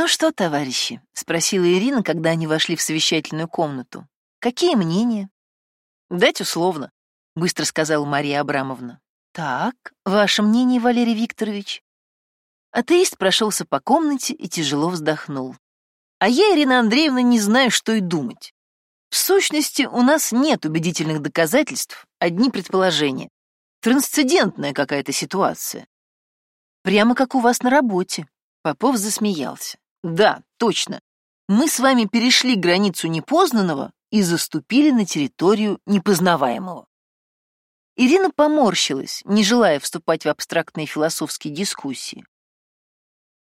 «Ну что, товарищи?» — спросила Ирина, когда они вошли в совещательную комнату. «Какие мнения?» «Дать условно», — быстро сказала Мария Абрамовна. «Так, ваше мнение, Валерий Викторович?» Атеист прошелся по комнате и тяжело вздохнул. «А я, Ирина Андреевна, не знаю, что и думать. В сущности, у нас нет убедительных доказательств, одни предположения. Трансцендентная какая-то ситуация. Прямо как у вас на работе. Попов засмеялся. Да, точно. Мы с вами перешли границу непознанного и заступили на территорию непознаваемого. Ирина поморщилась, не желая вступать в абстрактные философские дискуссии.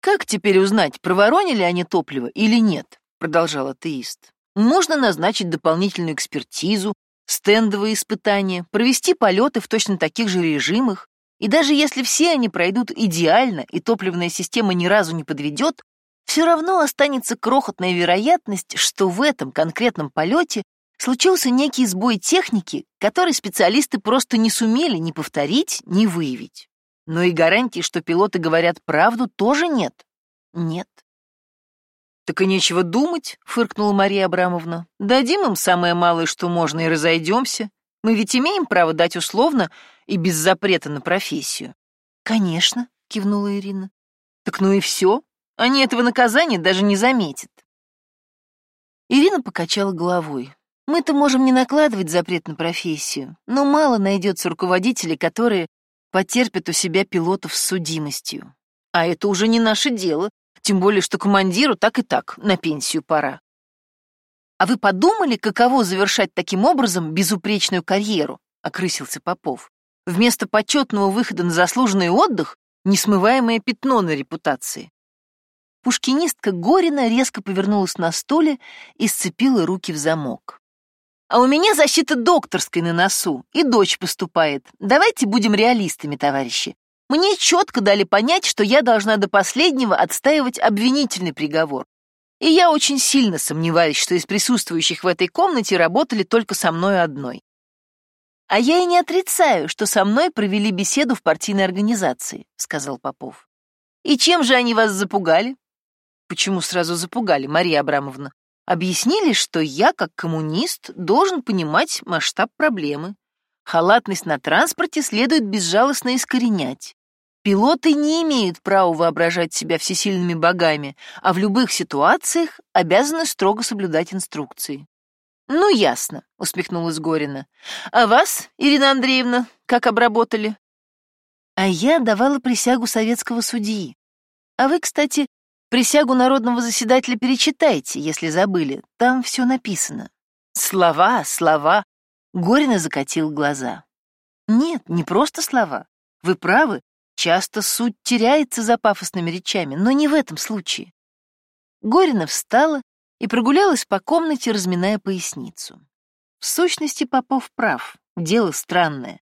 «Как теперь узнать, проворонили они топливо или нет?» — продолжал атеист. Можно назначить дополнительную экспертизу, стендовые испытания, провести полеты в точно таких же режимах, и даже если все они пройдут идеально и топливная система ни разу не подведет, все равно останется крохотная вероятность, что в этом конкретном полете случился некий сбой техники, который специалисты просто не сумели ни повторить, ни выявить. Но и гарантии, что пилоты говорят правду, тоже нет. Нет. «Так и нечего думать», — фыркнула Мария Абрамовна. «Дадим им самое малое, что можно, и разойдемся. Мы ведь имеем право дать условно и без запрета на профессию». «Конечно», — кивнула Ирина. «Так ну и все. Они этого наказания даже не заметят». Ирина покачала головой. «Мы-то можем не накладывать запрет на профессию, но мало найдется руководителей, которые потерпят у себя пилотов с судимостью. А это уже не наше дело, тем более, что командиру так и так на пенсию пора. А вы подумали, каково завершать таким образом безупречную карьеру? Окрысился Попов. Вместо почетного выхода на заслуженный отдых несмываемое пятно на репутации. Пушкинистка Горина резко повернулась на стуле и сцепила руки в замок. «А у меня защита докторской на носу, и дочь поступает. Давайте будем реалистами, товарищи. Мне четко дали понять, что я должна до последнего отстаивать обвинительный приговор. И я очень сильно сомневаюсь, что из присутствующих в этой комнате работали только со мной одной. А я и не отрицаю, что со мной провели беседу в партийной организации, сказал Попов. И чем же они вас запугали? Почему сразу запугали, Мария Абрамовна? Объяснили, что я, как коммунист, должен понимать масштаб проблемы. Халатность на транспорте следует безжалостно искоренять. Пилоты не имеют права воображать себя всесильными богами, а в любых ситуациях обязаны строго соблюдать инструкции. «Ну, ясно», — усмехнулась Горина. «А вас, Ирина Андреевна, как обработали?» «А я давала присягу советского судьи. А вы, кстати, присягу народного заседателя перечитайте, если забыли. Там все написано». «Слова, слова!» — Горина закатил глаза. «Нет, не просто слова. Вы правы, Часто суть теряется за пафосными речами, но не в этом случае. Горина встала и прогулялась по комнате, разминая поясницу. В сущности, Попов прав, дело странное.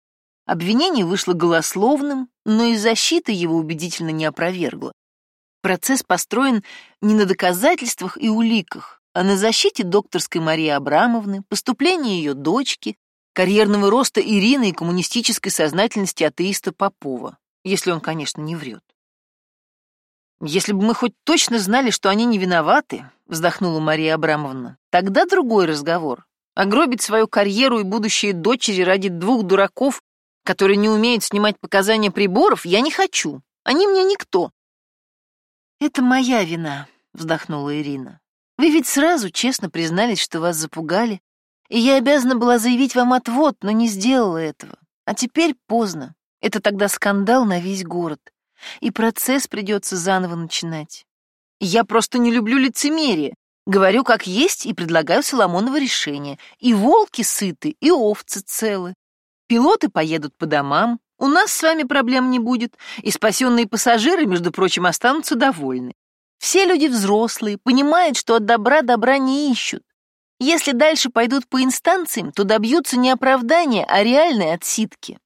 Обвинение вышло голословным, но и защита его убедительно не опровергла. Процесс построен не на доказательствах и уликах, а на защите докторской Марии Абрамовны, поступления ее дочки, карьерного роста Ирины и коммунистической сознательности атеиста Попова если он, конечно, не врет. «Если бы мы хоть точно знали, что они не виноваты», — вздохнула Мария Абрамовна, — «тогда другой разговор. Огробить свою карьеру и будущее дочери ради двух дураков, которые не умеют снимать показания приборов, я не хочу. Они мне никто». «Это моя вина», — вздохнула Ирина. «Вы ведь сразу честно признались, что вас запугали, и я обязана была заявить вам отвод, но не сделала этого. А теперь поздно. Это тогда скандал на весь город. И процесс придется заново начинать. Я просто не люблю лицемерие. Говорю как есть и предлагаю Соломоново решение. И волки сыты, и овцы целы. Пилоты поедут по домам, у нас с вами проблем не будет, и спасенные пассажиры, между прочим, останутся довольны. Все люди взрослые, понимают, что от добра добра не ищут. Если дальше пойдут по инстанциям, то добьются не оправдания, а реальной отсидки.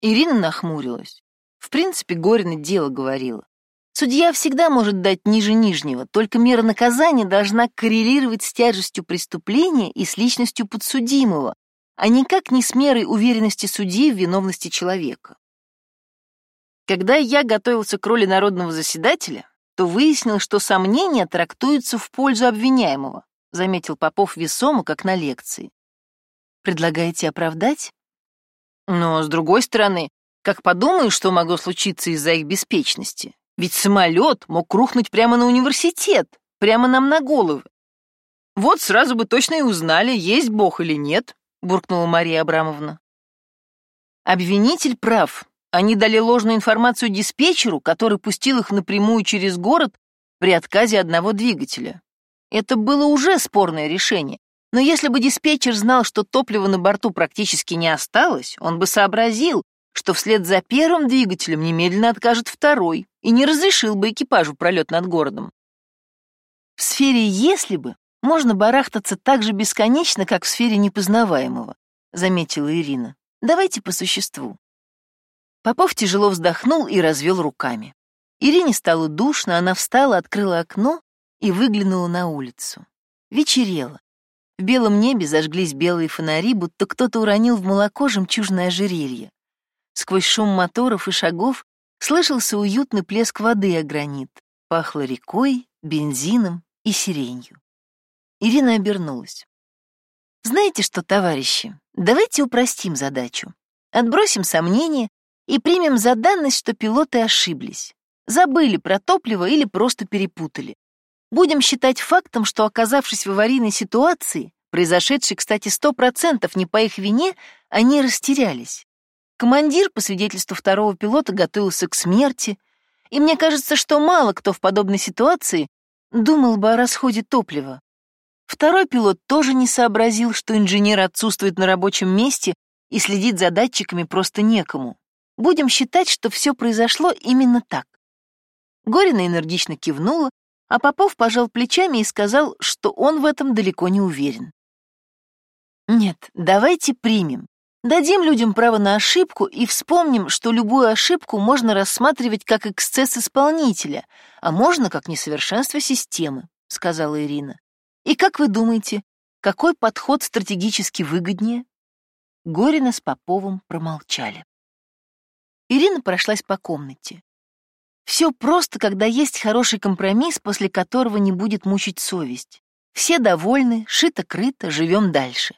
Ирина нахмурилась. В принципе, Горина дело говорила. Судья всегда может дать ниже нижнего, только мера наказания должна коррелировать с тяжестью преступления и с личностью подсудимого, а никак не с мерой уверенности судьи в виновности человека. Когда я готовился к роли народного заседателя, то выяснил, что сомнения трактуются в пользу обвиняемого, заметил Попов весомо, как на лекции. Предлагаете оправдать? Но, с другой стороны, как подумаешь, что могло случиться из-за их беспечности? Ведь самолет мог рухнуть прямо на университет, прямо нам на головы. Вот сразу бы точно и узнали, есть Бог или нет, буркнула Мария Абрамовна. Обвинитель прав. Они дали ложную информацию диспетчеру, который пустил их напрямую через город при отказе одного двигателя. Это было уже спорное решение. Но если бы диспетчер знал, что топлива на борту практически не осталось, он бы сообразил, что вслед за первым двигателем немедленно откажет второй и не разрешил бы экипажу пролет над городом. В сфере «если бы» можно барахтаться так же бесконечно, как в сфере непознаваемого, заметила Ирина. Давайте по существу. Попов тяжело вздохнул и развел руками. Ирине стало душно, она встала, открыла окно и выглянула на улицу. Вечерело. В белом небе зажглись белые фонари, будто кто-то уронил в молоко жемчужное ожерелье. Сквозь шум моторов и шагов слышался уютный плеск воды о гранит. Пахло рекой, бензином и сиренью. Ирина обернулась. «Знаете что, товарищи, давайте упростим задачу. Отбросим сомнения и примем за данность, что пилоты ошиблись. Забыли про топливо или просто перепутали. Будем считать фактом, что, оказавшись в аварийной ситуации, произошедшей, кстати, сто процентов не по их вине, они растерялись. Командир, по свидетельству второго пилота, готовился к смерти, и мне кажется, что мало кто в подобной ситуации думал бы о расходе топлива. Второй пилот тоже не сообразил, что инженер отсутствует на рабочем месте и следить за датчиками просто некому. Будем считать, что все произошло именно так. Горина энергично кивнула, а Попов пожал плечами и сказал, что он в этом далеко не уверен. Нет, давайте примем. Дадим людям право на ошибку и вспомним, что любую ошибку можно рассматривать как эксцесс исполнителя, а можно как несовершенство системы, сказала Ирина. И как вы думаете, какой подход стратегически выгоднее? Горина с Поповым промолчали. Ирина прошлась по комнате. Все просто, когда есть хороший компромисс, после которого не будет мучить совесть. Все довольны, шито-крыто, живем дальше.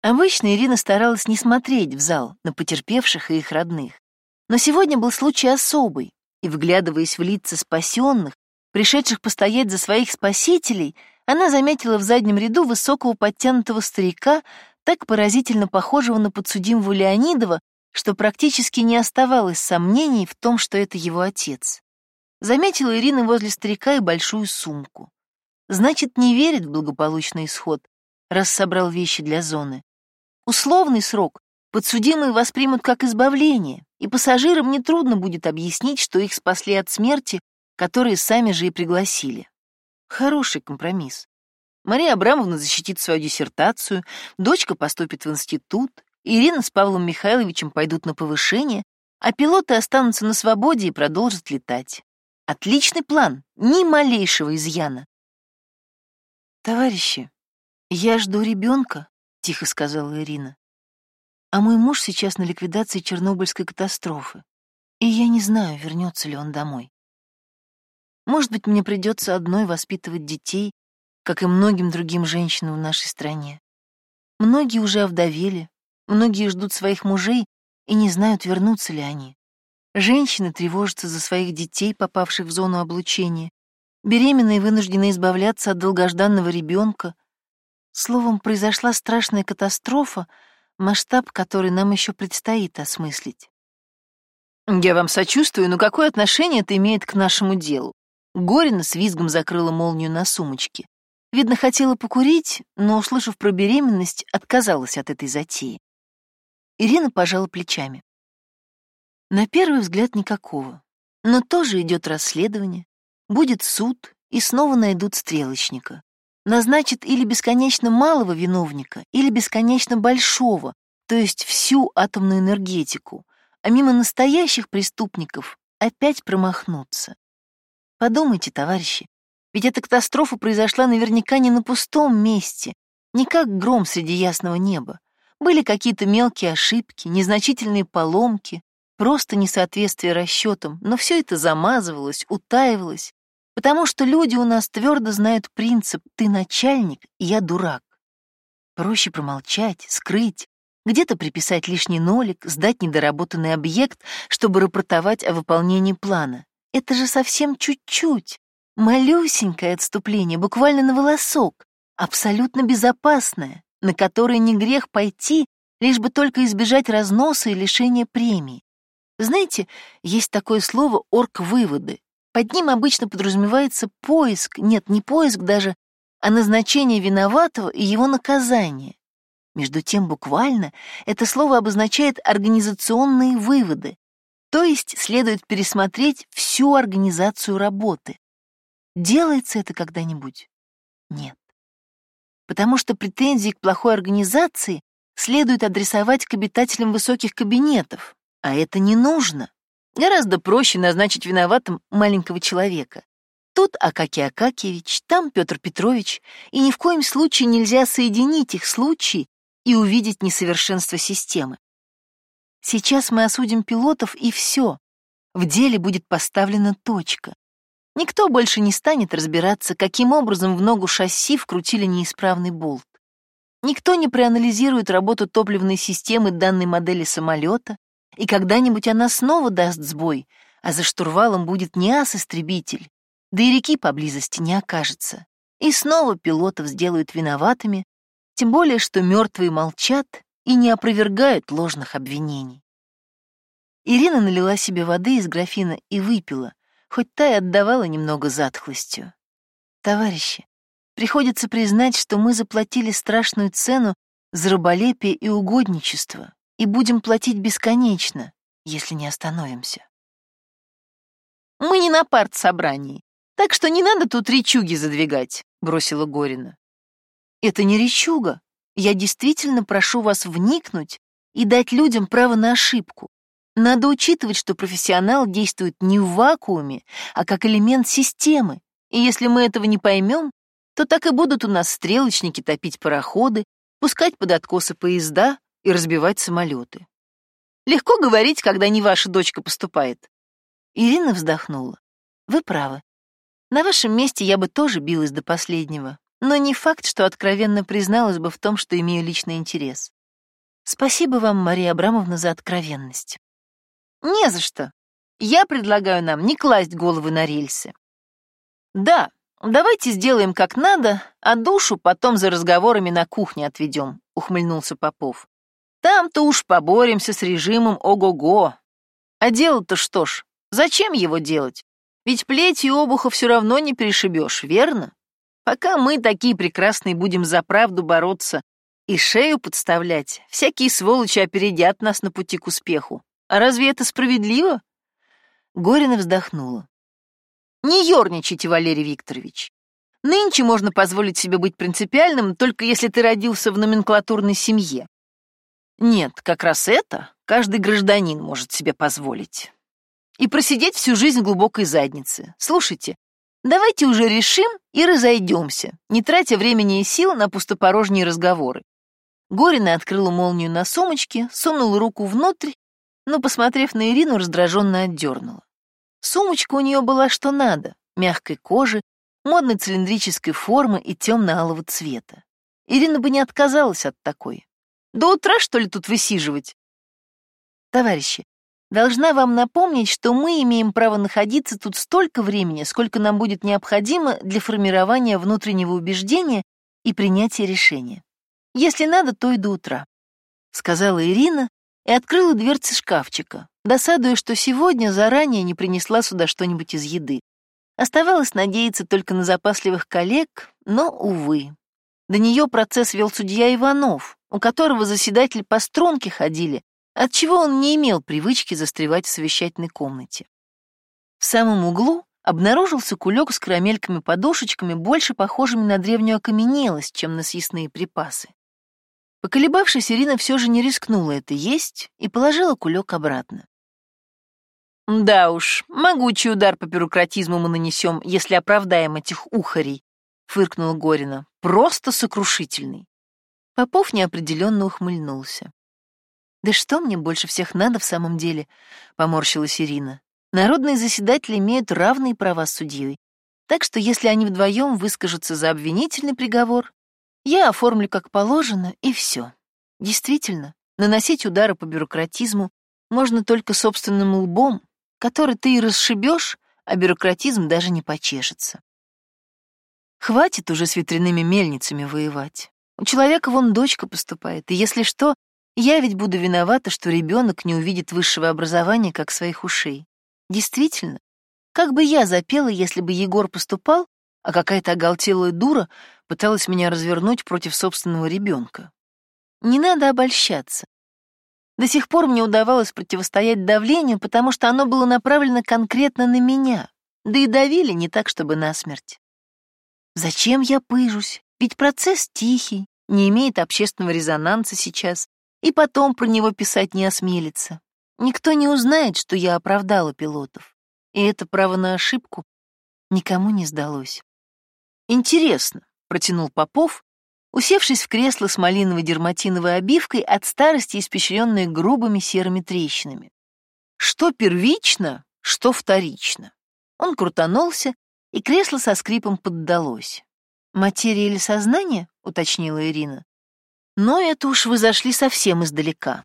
Обычно Ирина старалась не смотреть в зал на потерпевших и их родных. Но сегодня был случай особый, и, вглядываясь в лица спасенных, пришедших постоять за своих спасителей, она заметила в заднем ряду высокого подтянутого старика, так поразительно похожего на подсудимого Леонидова, что практически не оставалось сомнений в том, что это его отец. Заметила Ирина возле старика и большую сумку. Значит, не верит в благополучный исход, раз собрал вещи для зоны. Условный срок подсудимые воспримут как избавление, и пассажирам нетрудно будет объяснить, что их спасли от смерти, которые сами же и пригласили. Хороший компромисс. Мария Абрамовна защитит свою диссертацию, дочка поступит в институт, Ирина с Павлом Михайловичем пойдут на повышение, а пилоты останутся на свободе и продолжат летать. Отличный план, ни малейшего изъяна. Товарищи, я жду ребенка, тихо сказала Ирина. А мой муж сейчас на ликвидации Чернобыльской катастрофы, и я не знаю, вернется ли он домой. Может быть, мне придется одной воспитывать детей, как и многим другим женщинам в нашей стране. Многие уже овдовели, многие ждут своих мужей и не знают, вернутся ли они. Женщины тревожатся за своих детей, попавших в зону облучения. Беременные вынуждены избавляться от долгожданного ребенка, Словом, произошла страшная катастрофа, масштаб который нам еще предстоит осмыслить. «Я вам сочувствую, но какое отношение это имеет к нашему делу?» Горина с визгом закрыла молнию на сумочке. Видно, хотела покурить, но, услышав про беременность, отказалась от этой затеи. Ирина пожала плечами. На первый взгляд никакого. Но тоже идет расследование, будет суд, и снова найдут стрелочника назначит или бесконечно малого виновника, или бесконечно большого, то есть всю атомную энергетику, а мимо настоящих преступников опять промахнуться. Подумайте, товарищи, ведь эта катастрофа произошла наверняка не на пустом месте, не как гром среди ясного неба. Были какие-то мелкие ошибки, незначительные поломки, просто несоответствие расчетам, но все это замазывалось, утаивалось, Потому что люди у нас твердо знают принцип «ты начальник, я дурак». Проще промолчать, скрыть, где-то приписать лишний нолик, сдать недоработанный объект, чтобы рапортовать о выполнении плана. Это же совсем чуть-чуть. Малюсенькое отступление, буквально на волосок, абсолютно безопасное, на которое не грех пойти, лишь бы только избежать разноса и лишения премии. Знаете, есть такое слово «орг-выводы». Под ним обычно подразумевается поиск, нет, не поиск даже, а назначение виноватого и его наказание. Между тем, буквально, это слово обозначает организационные выводы, то есть следует пересмотреть всю организацию работы. Делается это когда-нибудь? Нет. Потому что претензии к плохой организации следует адресовать к обитателям высоких кабинетов, а это не нужно. Гораздо проще назначить виноватым маленького человека. Тут Акакий Акакиевич, там Петр Петрович, и ни в коем случае нельзя соединить их случаи и увидеть несовершенство системы. Сейчас мы осудим пилотов, и все. В деле будет поставлена точка. Никто больше не станет разбираться, каким образом в ногу шасси вкрутили неисправный болт. Никто не проанализирует работу топливной системы данной модели самолета, и когда-нибудь она снова даст сбой, а за штурвалом будет не ас-истребитель, да и реки поблизости не окажется. И снова пилотов сделают виноватыми, тем более что мертвые молчат и не опровергают ложных обвинений. Ирина налила себе воды из графина и выпила, хоть та и отдавала немного затхлостью. Товарищи, приходится признать, что мы заплатили страшную цену за раболепие и угодничество, и будем платить бесконечно, если не остановимся. «Мы не на партсобрании, так что не надо тут речуги задвигать», — бросила Горина. Это не речуга. Я действительно прошу вас вникнуть и дать людям право на ошибку. Надо учитывать, что профессионал действует не в вакууме, а как элемент системы. И если мы этого не поймем, то так и будут у нас стрелочники топить пароходы, пускать под откосы поезда и разбивать самолеты. Легко говорить, когда не ваша дочка поступает. Ирина вздохнула. Вы правы. На вашем месте я бы тоже билась до последнего но не факт, что откровенно призналась бы в том, что имею личный интерес. Спасибо вам, Мария Абрамовна, за откровенность. Не за что. Я предлагаю нам не класть головы на рельсы. Да, давайте сделаем как надо, а душу потом за разговорами на кухне отведем, ухмыльнулся Попов. Там-то уж поборемся с режимом ого-го. А дело-то что ж, зачем его делать? Ведь плеть и обуха все равно не перешибешь, верно? Пока мы такие прекрасные будем за правду бороться и шею подставлять, всякие сволочи опередят нас на пути к успеху. А разве это справедливо? Горина вздохнула. Не ерничайте, Валерий Викторович. Нынче можно позволить себе быть принципиальным, только если ты родился в номенклатурной семье. Нет, как раз это каждый гражданин может себе позволить. И просидеть всю жизнь глубокой заднице. Слушайте, Давайте уже решим и разойдемся, не тратя времени и сил на пустопорожние разговоры. Горина открыла молнию на сумочке, сунула руку внутрь, но, посмотрев на Ирину, раздраженно отдернула. Сумочка у нее была что надо, мягкой кожи, модной цилиндрической формы и темно-алого цвета. Ирина бы не отказалась от такой. До утра, что ли, тут высиживать? Товарищи, Должна вам напомнить, что мы имеем право находиться тут столько времени, сколько нам будет необходимо для формирования внутреннего убеждения и принятия решения. Если надо, то и до утра», — сказала Ирина и открыла дверцы шкафчика, досадуя, что сегодня заранее не принесла сюда что-нибудь из еды. Оставалось надеяться только на запасливых коллег, но, увы. До нее процесс вел судья Иванов, у которого заседатели по струнке ходили, отчего он не имел привычки застревать в совещательной комнате. В самом углу обнаружился кулек с карамельками-подушечками, больше похожими на древнюю окаменелость, чем на съестные припасы. Поколебавшись, Ирина все же не рискнула это есть и положила кулек обратно. «Да уж, могучий удар по бюрократизму мы нанесем, если оправдаем этих ухарей», — фыркнула Горина. «Просто сокрушительный». Попов неопределенно ухмыльнулся. «Да что мне больше всех надо в самом деле?» — поморщилась Ирина. «Народные заседатели имеют равные права с судьей. Так что если они вдвоем выскажутся за обвинительный приговор, я оформлю как положено, и все. Действительно, наносить удары по бюрократизму можно только собственным лбом, который ты и расшибешь, а бюрократизм даже не почешется. Хватит уже с ветряными мельницами воевать. У человека вон дочка поступает, и если что, я ведь буду виновата, что ребенок не увидит высшего образования как своих ушей. Действительно, как бы я запела, если бы Егор поступал, а какая-то оголтелая дура пыталась меня развернуть против собственного ребенка. Не надо обольщаться. До сих пор мне удавалось противостоять давлению, потому что оно было направлено конкретно на меня, да и давили не так, чтобы насмерть. Зачем я пыжусь? Ведь процесс тихий, не имеет общественного резонанса сейчас, и потом про него писать не осмелится. Никто не узнает, что я оправдала пилотов. И это право на ошибку никому не сдалось. «Интересно», — протянул Попов, усевшись в кресло с малиновой дерматиновой обивкой от старости, испещренной грубыми серыми трещинами. Что первично, что вторично. Он крутанулся, и кресло со скрипом поддалось. «Материя или сознание?» — уточнила Ирина. «Но это уж вы зашли совсем издалека».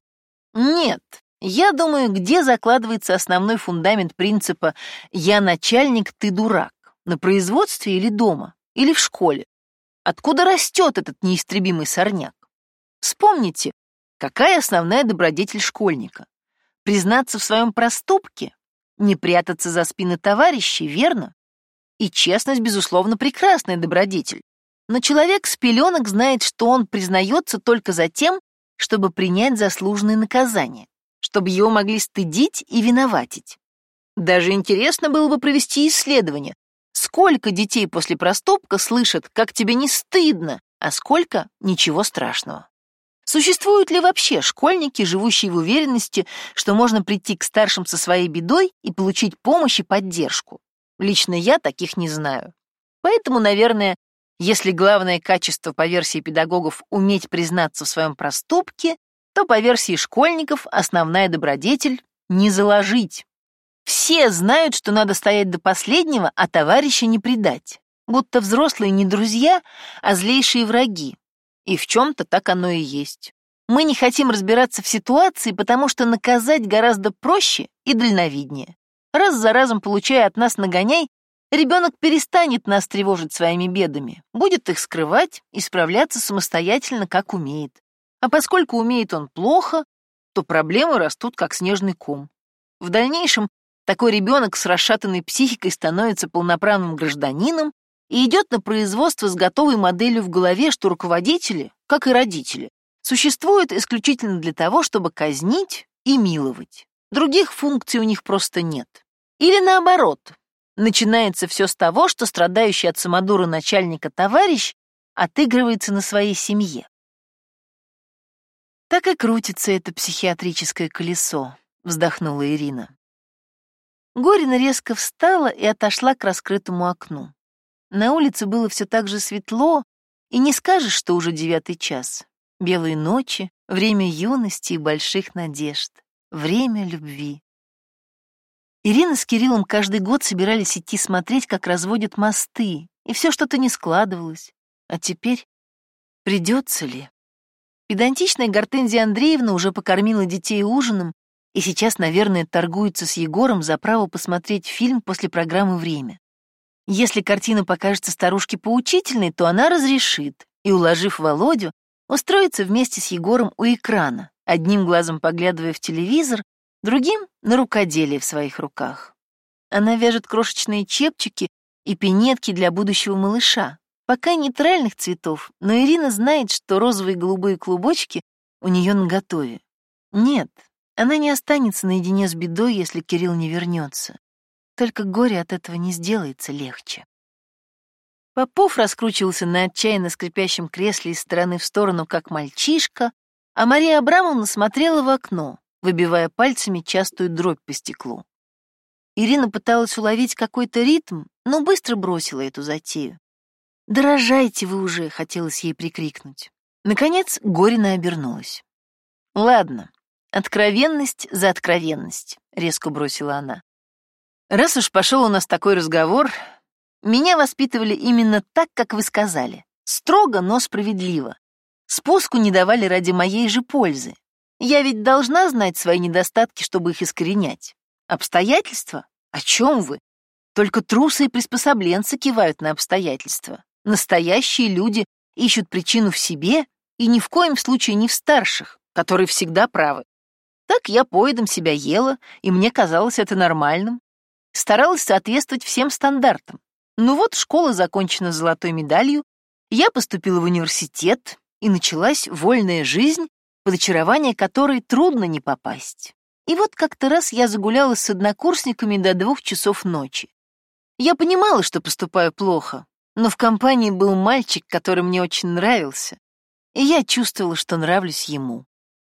«Нет, я думаю, где закладывается основной фундамент принципа «я начальник, ты дурак» — на производстве или дома, или в школе. Откуда растет этот неистребимый сорняк? Вспомните, какая основная добродетель школьника? Признаться в своем проступке? Не прятаться за спины товарищей, верно? И честность, безусловно, прекрасная добродетель. Но человек с пеленок знает, что он признается только за тем, чтобы принять заслуженные наказания, чтобы его могли стыдить и виноватить. Даже интересно было бы провести исследование, Сколько детей после проступка слышат, как тебе не стыдно, а сколько — ничего страшного? Существуют ли вообще школьники, живущие в уверенности, что можно прийти к старшим со своей бедой и получить помощь и поддержку? Лично я таких не знаю. Поэтому, наверное, если главное качество по версии педагогов уметь признаться в своем проступке, то по версии школьников основная добродетель — не заложить. Все знают, что надо стоять до последнего, а товарища не предать. Будто взрослые не друзья, а злейшие враги. И в чем-то так оно и есть. Мы не хотим разбираться в ситуации, потому что наказать гораздо проще и дальновиднее. Раз за разом получая от нас нагоняй, ребенок перестанет нас тревожить своими бедами, будет их скрывать и справляться самостоятельно, как умеет. А поскольку умеет он плохо, то проблемы растут, как снежный ком. В дальнейшем такой ребенок с расшатанной психикой становится полноправным гражданином и идет на производство с готовой моделью в голове, что руководители, как и родители, существуют исключительно для того, чтобы казнить и миловать. Других функций у них просто нет. Или наоборот, начинается все с того, что страдающий от самодура начальника товарищ отыгрывается на своей семье. Так и крутится это психиатрическое колесо, вздохнула Ирина. Горина резко встала и отошла к раскрытому окну. На улице было все так же светло, и не скажешь, что уже девятый час. Белые ночи, время юности и больших надежд, время любви. Ирина с Кириллом каждый год собирались идти смотреть, как разводят мосты, и все что-то не складывалось. А теперь придется ли? Педантичная Гортензия Андреевна уже покормила детей ужином и сейчас, наверное, торгуется с Егором за право посмотреть фильм после программы «Время». Если картина покажется старушке поучительной, то она разрешит, и, уложив Володю, устроится вместе с Егором у экрана, одним глазом поглядывая в телевизор, другим — на рукоделие в своих руках. Она вяжет крошечные чепчики и пинетки для будущего малыша. Пока нейтральных цветов, но Ирина знает, что розовые и голубые клубочки у нее наготове. Нет, она не останется наедине с бедой, если Кирилл не вернется. Только горе от этого не сделается легче. Попов раскручивался на отчаянно скрипящем кресле из стороны в сторону, как мальчишка, а Мария Абрамовна смотрела в окно, выбивая пальцами частую дробь по стеклу. Ирина пыталась уловить какой-то ритм, но быстро бросила эту затею. «Дорожайте вы уже!» — хотелось ей прикрикнуть. Наконец Горина обернулась. «Ладно, «Откровенность за откровенность», — резко бросила она. «Раз уж пошел у нас такой разговор, Меня воспитывали именно так, как вы сказали. Строго, но справедливо. Спуску не давали ради моей же пользы. Я ведь должна знать свои недостатки, чтобы их искоренять. Обстоятельства? О чем вы? Только трусы и приспособленцы кивают на обстоятельства. Настоящие люди ищут причину в себе и ни в коем случае не в старших, которые всегда правы. Так я поедом себя ела, и мне казалось это нормальным. Старалась соответствовать всем стандартам. Ну вот, школа закончена золотой медалью, я поступила в университет, и началась вольная жизнь, под очарование которой трудно не попасть. И вот как-то раз я загуляла с однокурсниками до двух часов ночи. Я понимала, что поступаю плохо, но в компании был мальчик, который мне очень нравился, и я чувствовала, что нравлюсь ему.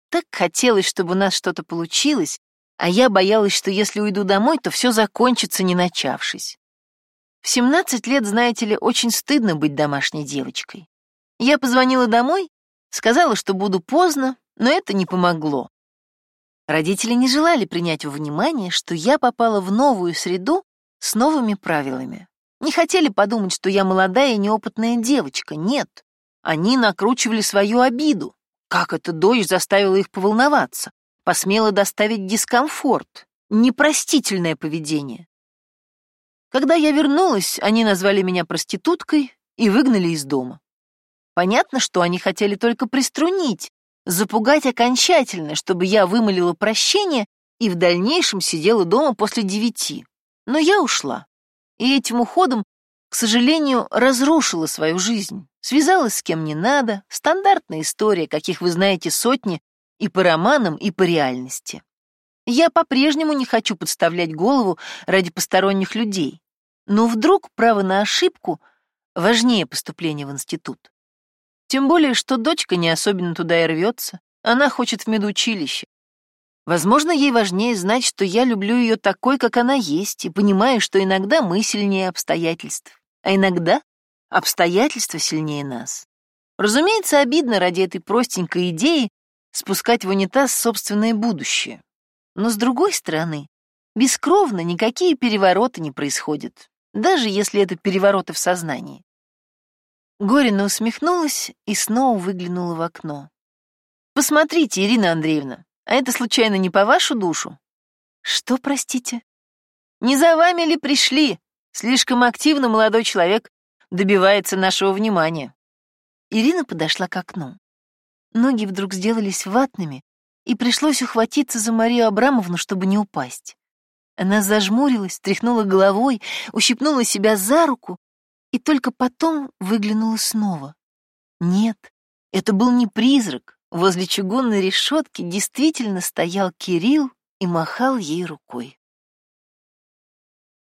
Так хотелось, чтобы у нас что-то получилось, а я боялась, что если уйду домой, то все закончится, не начавшись. В 17 лет, знаете ли, очень стыдно быть домашней девочкой. Я позвонила домой, сказала, что буду поздно, но это не помогло. Родители не желали принять во внимание, что я попала в новую среду с новыми правилами. Не хотели подумать, что я молодая и неопытная девочка. Нет, они накручивали свою обиду. Как эта дочь заставила их поволноваться, посмела доставить дискомфорт, непростительное поведение. Когда я вернулась, они назвали меня проституткой и выгнали из дома. Понятно, что они хотели только приструнить, запугать окончательно, чтобы я вымолила прощение и в дальнейшем сидела дома после девяти. Но я ушла. И этим уходом, к сожалению, разрушила свою жизнь. Связалась с кем не надо, стандартная история, каких вы знаете сотни, и по романам, и по реальности. Я по-прежнему не хочу подставлять голову ради посторонних людей. Но вдруг право на ошибку важнее поступления в институт. Тем более, что дочка не особенно туда и рвется. Она хочет в медучилище. Возможно, ей важнее знать, что я люблю ее такой, как она есть, и понимаю, что иногда мы сильнее обстоятельств, а иногда обстоятельства сильнее нас. Разумеется, обидно ради этой простенькой идеи спускать в унитаз собственное будущее. Но с другой стороны, бескровно никакие перевороты не происходят, даже если это перевороты в сознании. Горина усмехнулась и снова выглянула в окно. «Посмотрите, Ирина Андреевна, а это случайно не по вашу душу?» «Что, простите?» «Не за вами ли пришли? Слишком активно молодой человек добивается нашего внимания». Ирина подошла к окну. Ноги вдруг сделались ватными, и пришлось ухватиться за Марию Абрамовну, чтобы не упасть. Она зажмурилась, тряхнула головой, ущипнула себя за руку и только потом выглянула снова. Нет, это был не призрак. Возле чугунной решетки действительно стоял Кирилл и махал ей рукой.